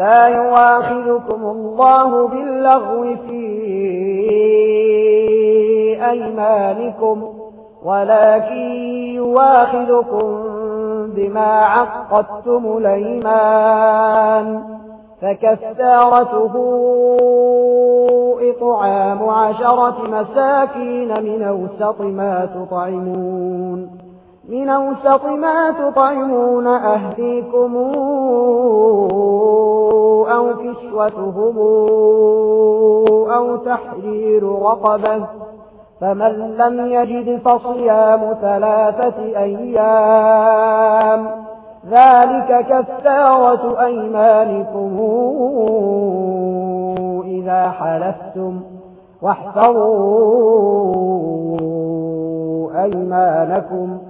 لا يواخذكم الله باللغو في أيمانكم ولكن يواخذكم بما عقدتم الأيمان فكثارته إطعام عشرة مساكين من أوسط ما تطعمون. من أوسط ما تطعمون أهديكم أو كشوتهم أو تحرير رقبة فمن لم يجد فصيام ثلاثة أيام ذلك كثارة أيمانكم إذا حلفتم واحفظوا أيمانكم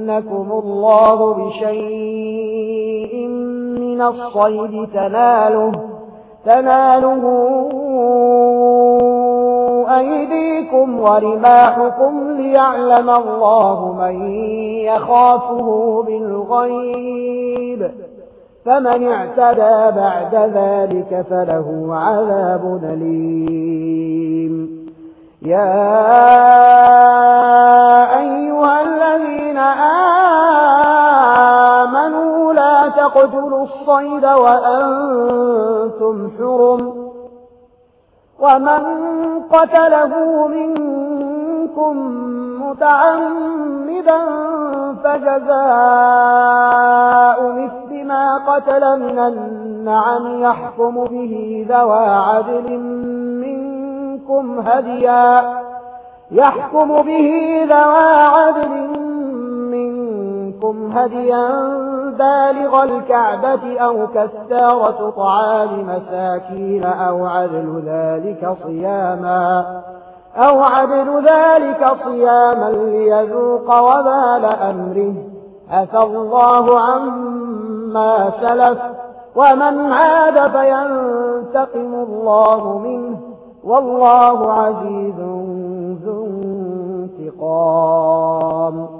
يَمَسَّنَّكُمُ اللَّهُ بِشَيْءٍ مِنَ الصَّيْدِ تَنَالُهُ تَنَالُهُ أَيْدِيكُمْ وَرِمَاحُكُمْ لِيَعْلَمَ اللَّهُ مَن يَخَافُهُ بِالْغَيْبِ فمن اعتدى بعد ذلك فله عذاب أليم. يا أيها آمنوا لا تقتلوا الصيد وأنتم حرم ومن قتله منكم متعمدا فجزاء مثل ما قتل من النعم يحكم به ذوى عدل منكم هديا يحكم به ذوى عدل منكم منكم هديا بالغ الكعبة أو كسارة طعام مساكين أو عدل ذلك صياما أو عدل ذلك صياما ليذوق وبال أمره أفى الله عما سلف ومن عاد فينتقم الله منه والله عزيز ذو انتقام